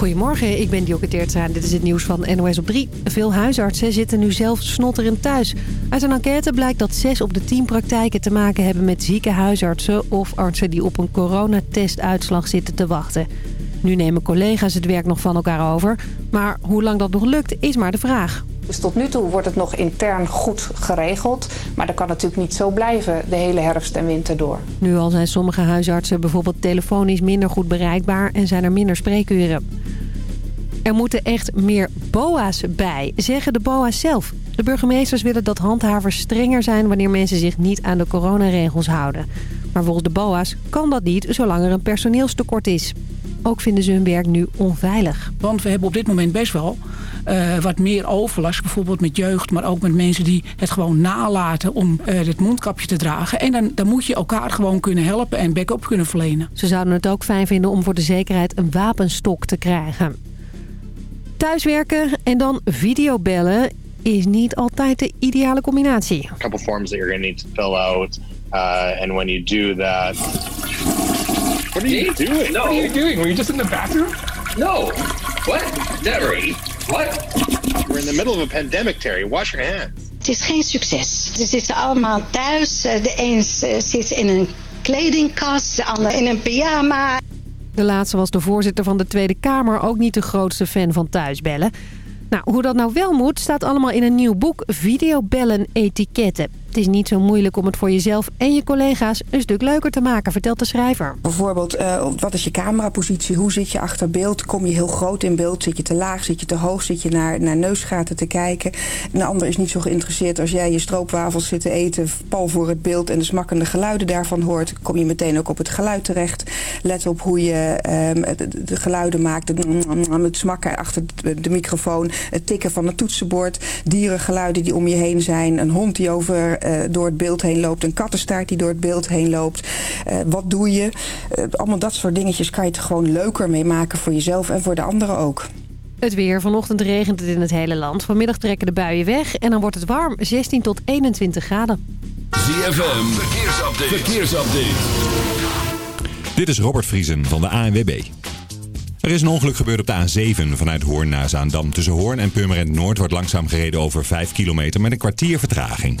Goedemorgen, ik ben Dioke Teertstra dit is het nieuws van NOS op 3. Veel huisartsen zitten nu zelf snotterend thuis. Uit een enquête blijkt dat 6 op de 10 praktijken te maken hebben met zieke huisartsen... of artsen die op een coronatestuitslag zitten te wachten. Nu nemen collega's het werk nog van elkaar over. Maar hoe lang dat nog lukt, is maar de vraag. Dus tot nu toe wordt het nog intern goed geregeld. Maar dat kan natuurlijk niet zo blijven de hele herfst en winter door. Nu al zijn sommige huisartsen bijvoorbeeld telefonisch minder goed bereikbaar... en zijn er minder spreekuren. Er moeten echt meer boa's bij, zeggen de boa's zelf. De burgemeesters willen dat handhavers strenger zijn... wanneer mensen zich niet aan de coronaregels houden. Maar volgens de boa's kan dat niet zolang er een personeelstekort is. Ook vinden ze hun werk nu onveilig. Want we hebben op dit moment best wel uh, wat meer overlast. Bijvoorbeeld met jeugd, maar ook met mensen die het gewoon nalaten om uh, het mondkapje te dragen. En dan, dan moet je elkaar gewoon kunnen helpen en back-up kunnen verlenen. Ze zouden het ook fijn vinden om voor de zekerheid een wapenstok te krijgen. Thuiswerken en dan videobellen is niet altijd de ideale combinatie. A couple forms that you're going to need to fill out. Uh, and when you do that... What are you doing? No. What are you doing? Were you just in the bathroom? No. What? Never. What? We're in the middle of a pandemic, Terry. Wash your hands. Het is geen succes. Ze zitten allemaal thuis. De een zit in een kledingkast, de ander in een pyjama. De laatste was de voorzitter van de Tweede Kamer ook niet de grootste fan van thuisbellen. Nou, hoe dat nou wel moet, staat allemaal in een nieuw boek Videobellen Etiketten. Het is niet zo moeilijk om het voor jezelf en je collega's een stuk leuker te maken, vertelt de schrijver. Bijvoorbeeld, uh, wat is je camerapositie? Hoe zit je achter beeld? Kom je heel groot in beeld? Zit je te laag? Zit je te hoog? Zit je naar, naar neusgaten te kijken? Een ander is niet zo geïnteresseerd als jij je stroopwafels zit te eten... pal voor het beeld en de smakkende geluiden daarvan hoort... kom je meteen ook op het geluid terecht. Let op hoe je um, de, de, geluiden maakt. Het smakken achter de microfoon. Het tikken van het toetsenbord. Dierengeluiden die om je heen zijn. Een hond die over uh, door het beeld heen loopt. Een kattenstaart die door het beeld heen loopt. Uh, wat doe je? Uh, allemaal dat soort dingetjes kan je het gewoon leuker mee maken voor jezelf en voor de anderen ook. Het weer. Vanochtend regent het in het hele land. Vanmiddag trekken de buien weg en dan wordt het warm. 16 tot 21 graden. ZFM. Verkeersupdate. Verkeersupdate. Dit is Robert Vriesen van de ANWB. Er is een ongeluk gebeurd op de A7 vanuit Hoorn naar Zaandam. Tussen Hoorn en Purmerend Noord wordt langzaam gereden over 5 kilometer met een kwartier vertraging.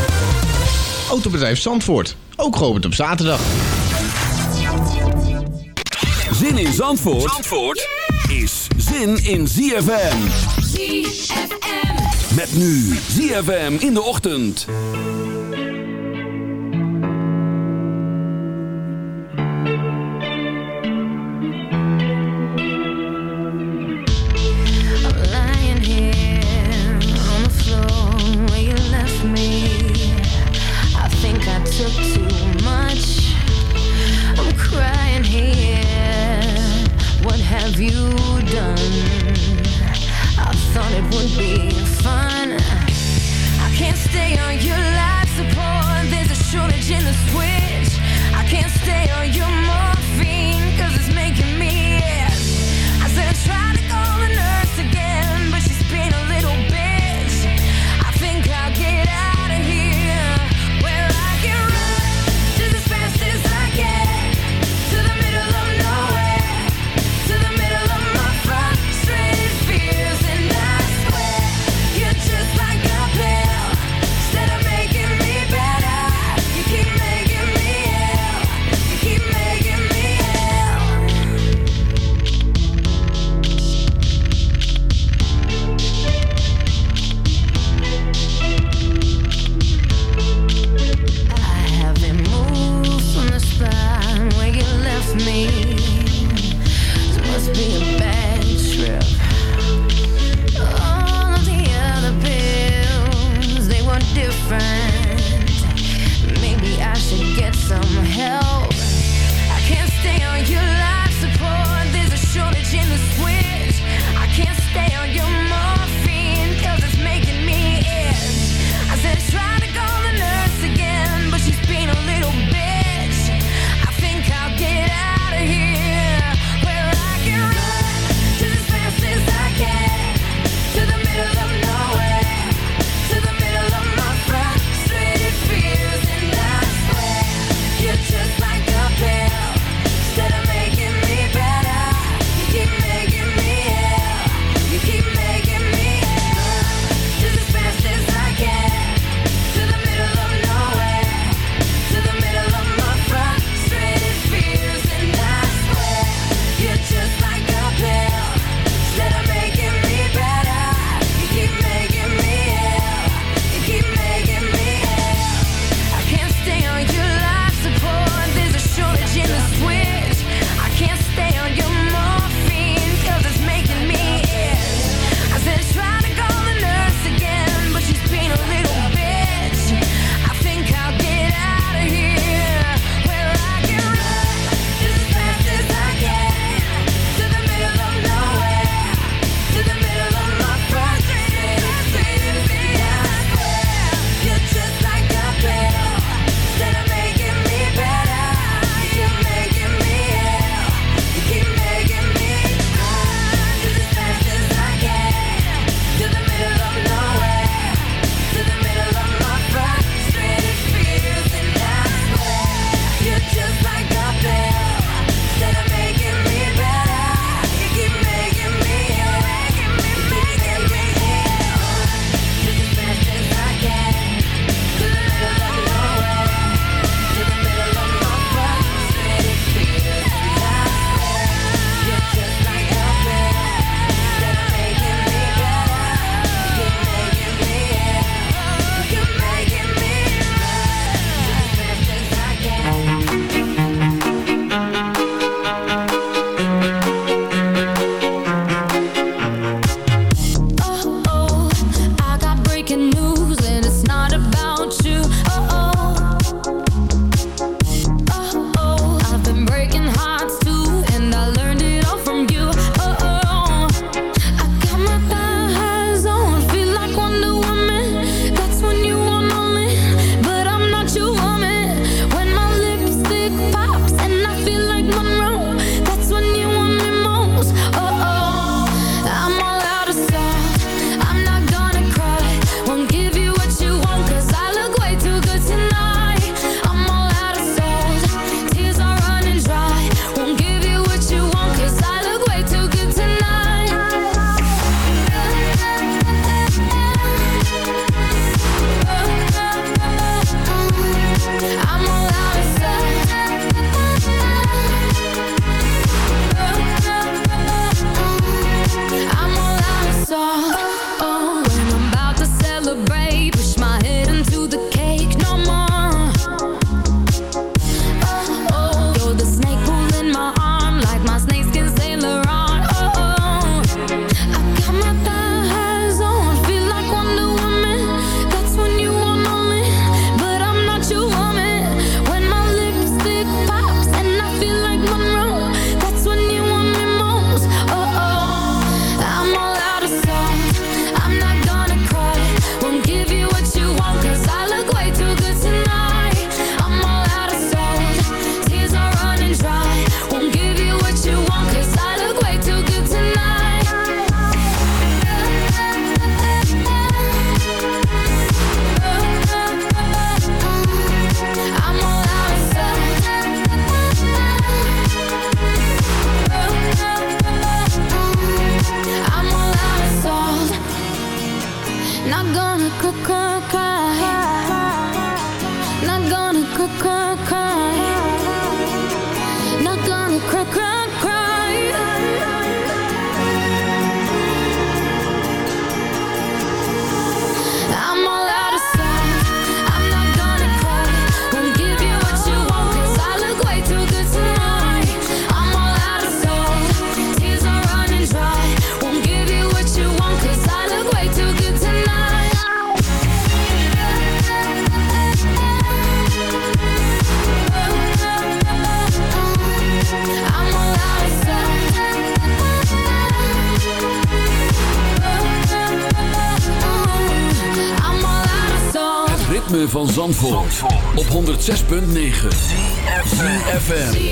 Autobedrijf Zandvoort, ook geopend op zaterdag. Zin in Zandvoort, Zandvoort is zin in ZFM. ZFM. Met nu ZFM in de ochtend. you done? I thought it would be fun. I can't stay on your life support. There's a shortage in the switch. I can't stay on your morphine, cause it's making me 106.9 CFFM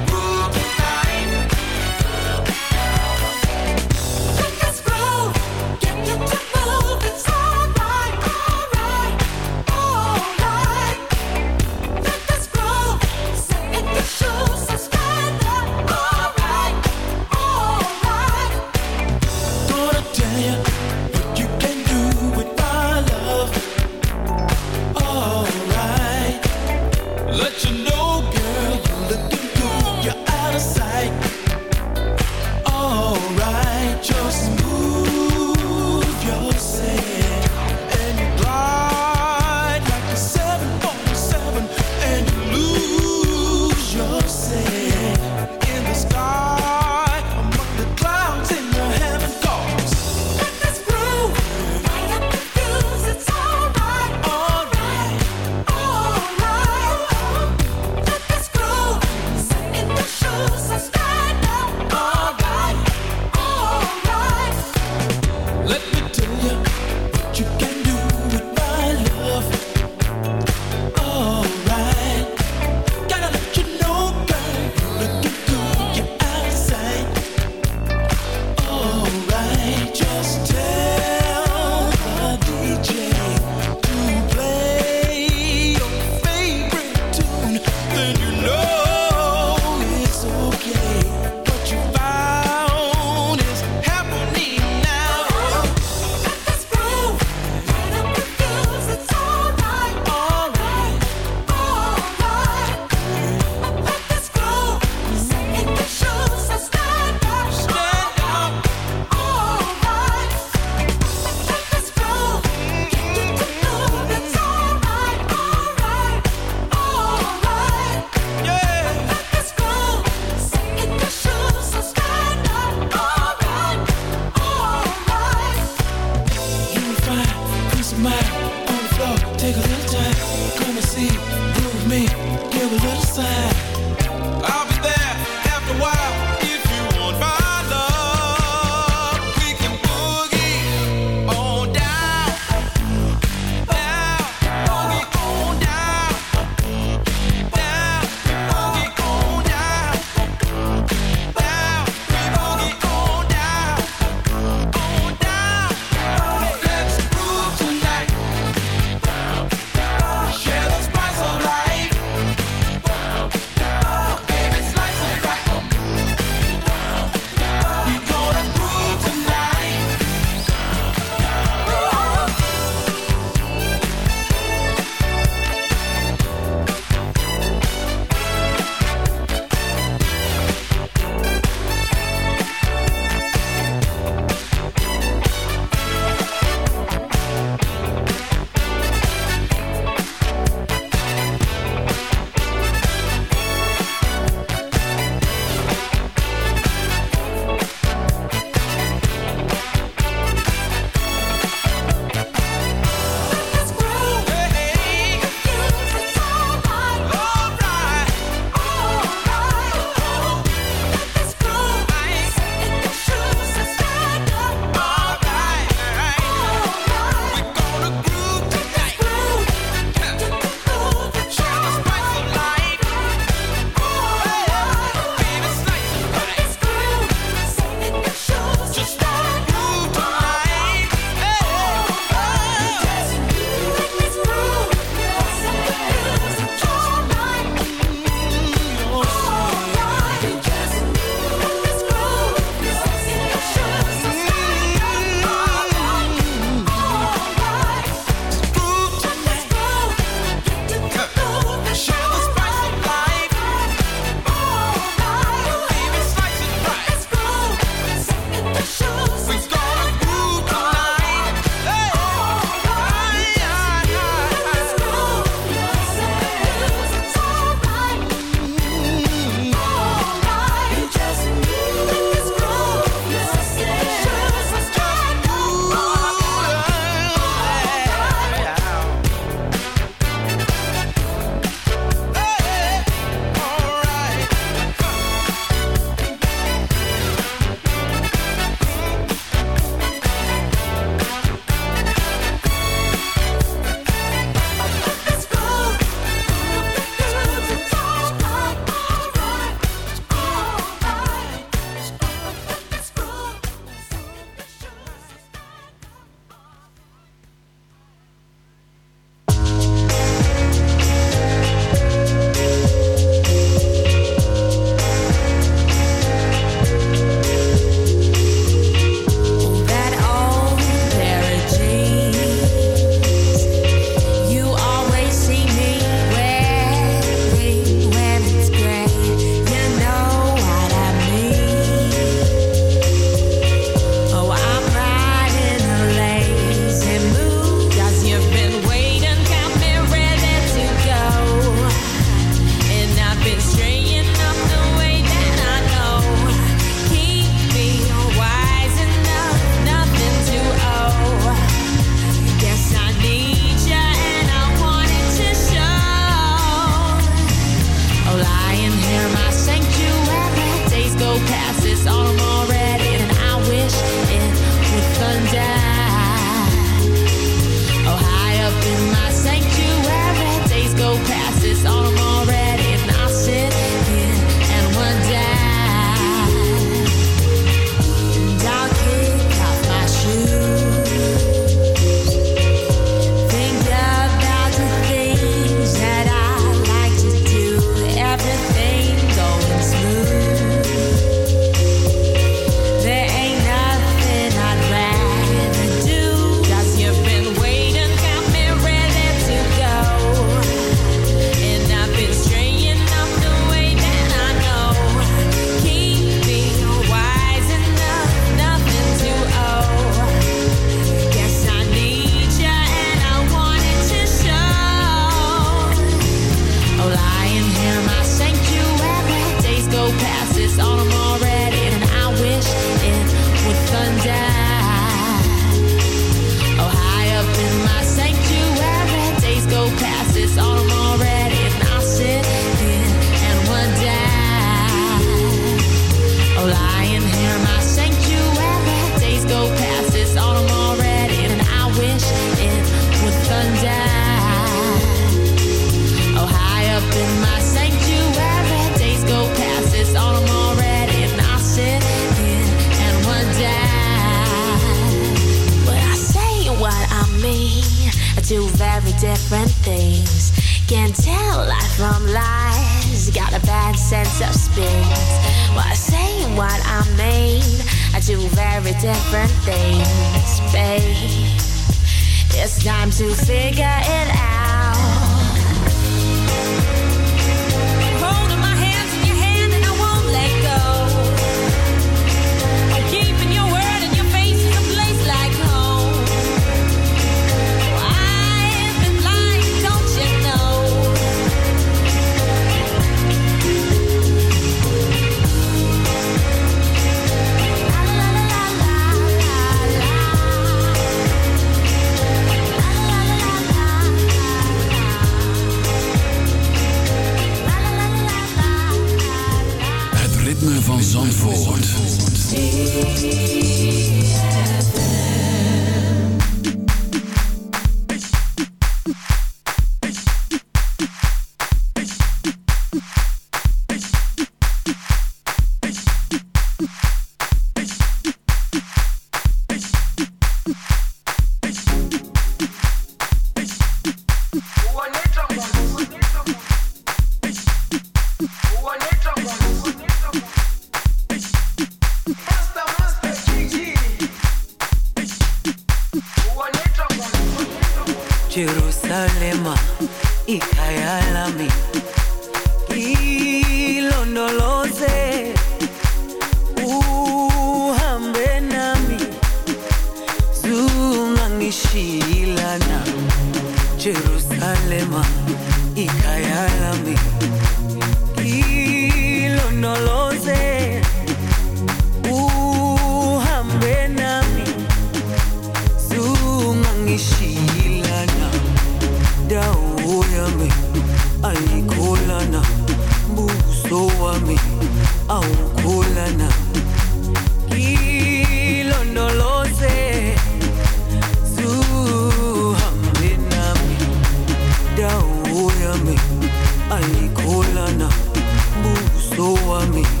on me.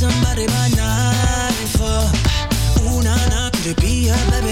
Somebody by night for. Ooh, nah, nah, could be her, baby,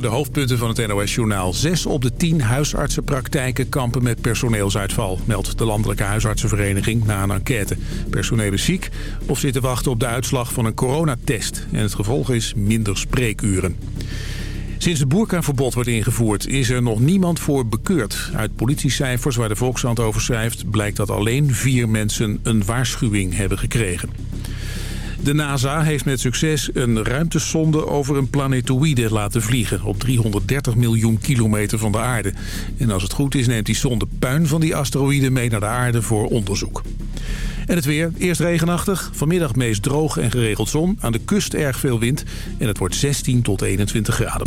De hoofdpunten van het NOS-journaal. Zes op de tien huisartsenpraktijken kampen met personeelsuitval... meldt de Landelijke Huisartsenvereniging na een enquête. Personeel is ziek of zitten wachten op de uitslag van een coronatest. En het gevolg is minder spreekuren. Sinds het boerkaverbod wordt ingevoerd is er nog niemand voor bekeurd. Uit politiecijfers waar de Volkshand over schrijft... blijkt dat alleen vier mensen een waarschuwing hebben gekregen. De NASA heeft met succes een ruimtesonde over een planetoïde laten vliegen... op 330 miljoen kilometer van de aarde. En als het goed is neemt die sonde puin van die asteroïde mee naar de aarde voor onderzoek. En het weer, eerst regenachtig, vanmiddag meest droog en geregeld zon. Aan de kust erg veel wind en het wordt 16 tot 21 graden.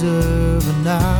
deserve now.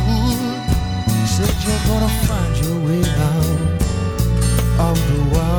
you're gonna find your way out of the wild,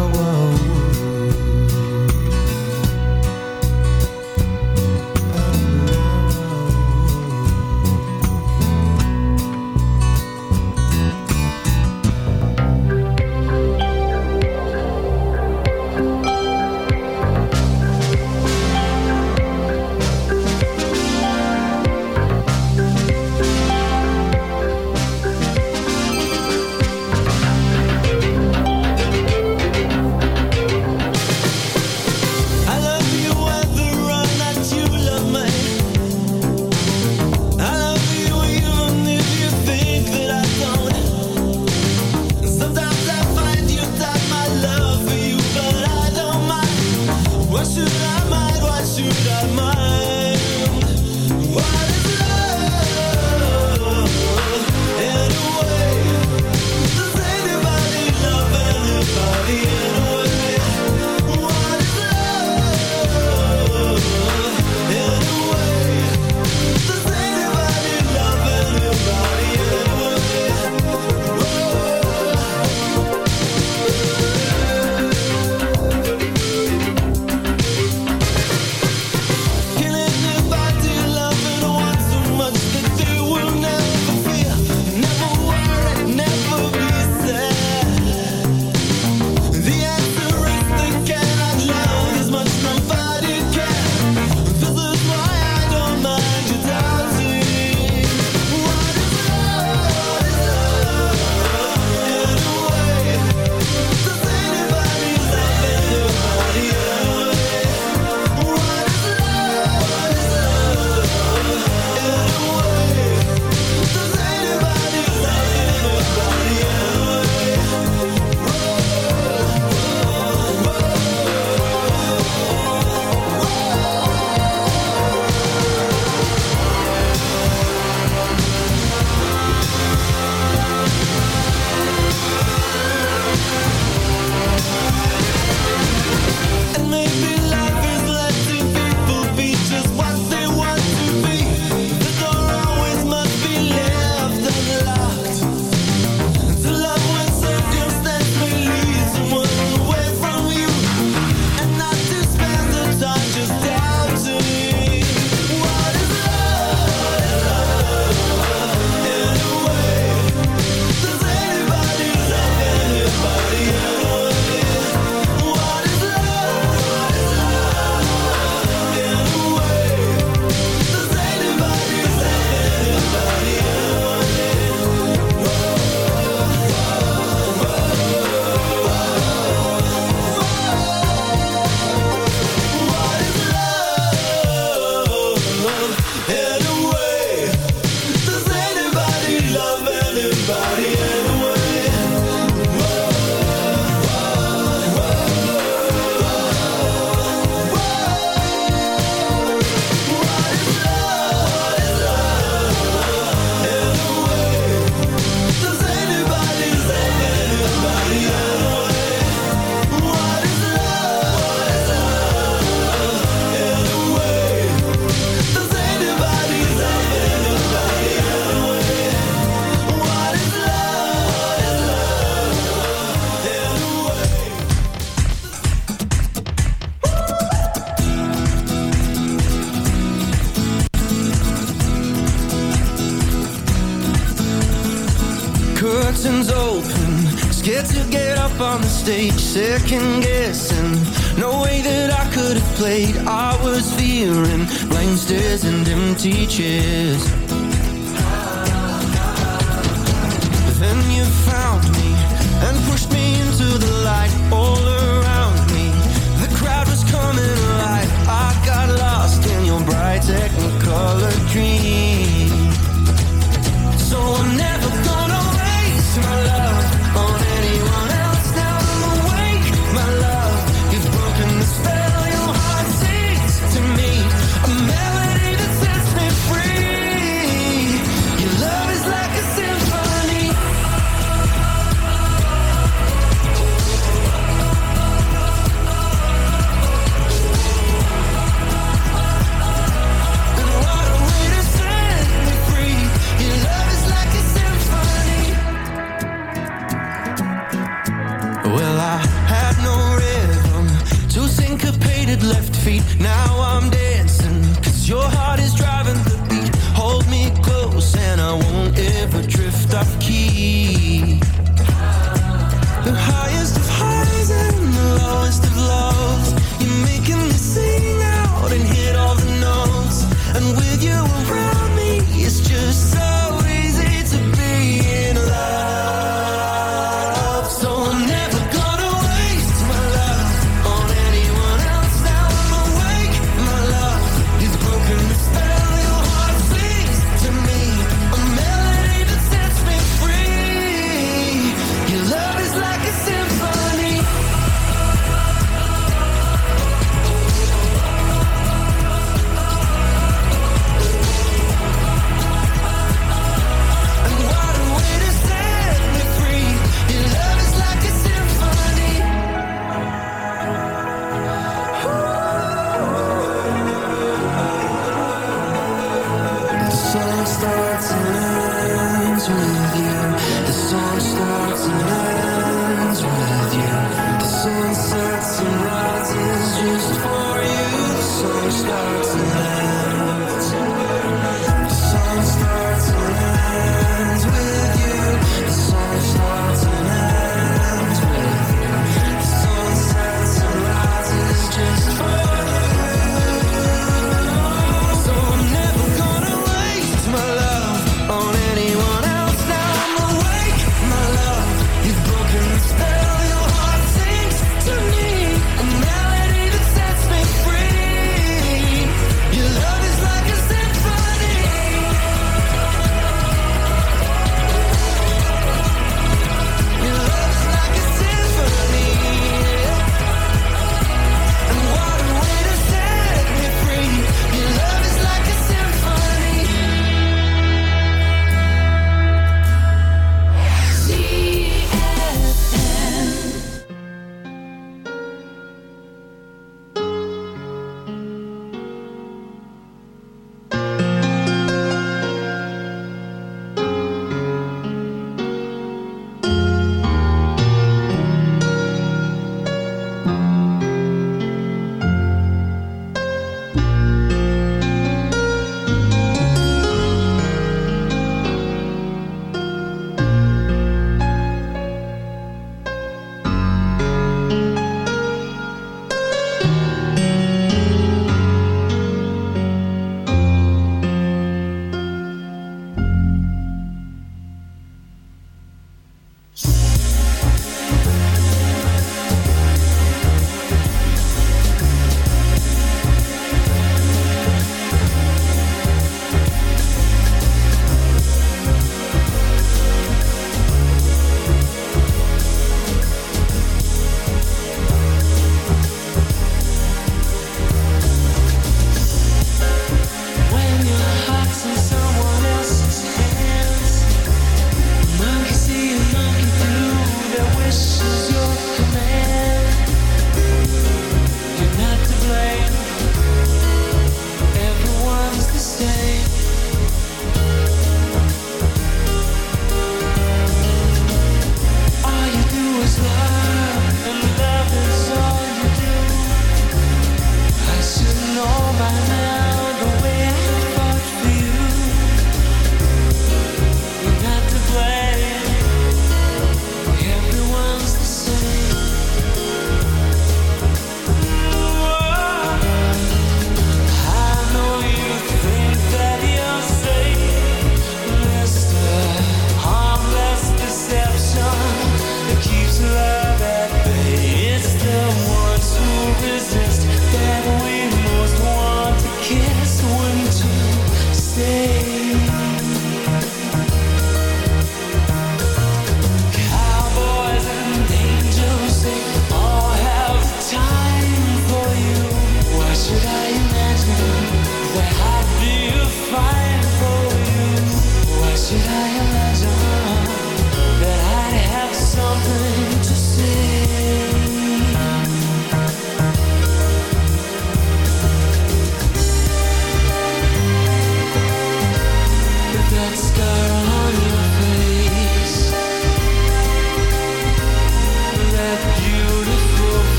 mistake, second guessing. No way that I could have played. I was fearing blank stares and empty chairs.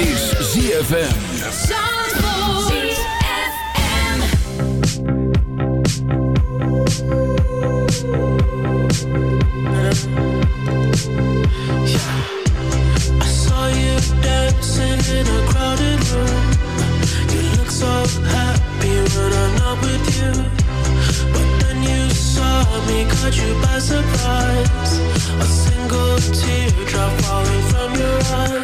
is ZFM. Yeah. I saw you dancing in a crowded room. You look so happy when I'm not with you. But then you saw me, caught you by surprise. A single teardrop falling from your eyes.